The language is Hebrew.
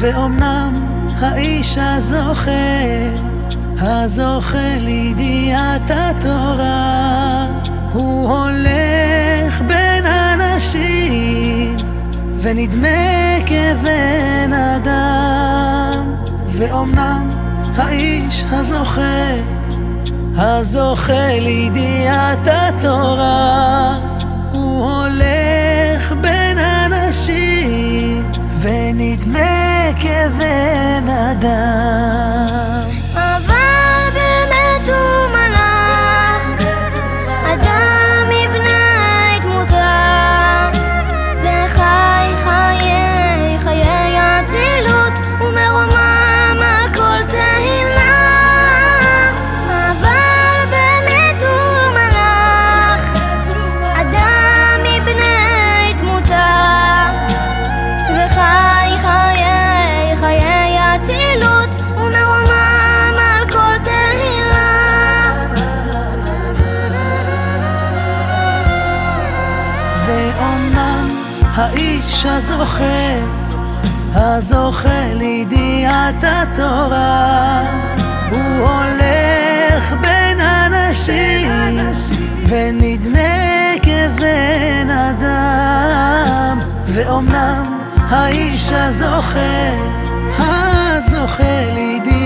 ואומנם האיש הזוכה, הזוכה לידיעת התורה, הוא הולך ונדמה כבן אדם. ואומנם האיש הזוכה, הזוכה לידיעת התורה, הוא הולך בין אנשים ונדמה כבן אדם. ואומנם האיש הזוכה, הזוכה לידיעת התורה, הוא הולך בין אנשים ונדמה כבן אדם. ואומנם האיש הזוכה, הזוכה לידיעת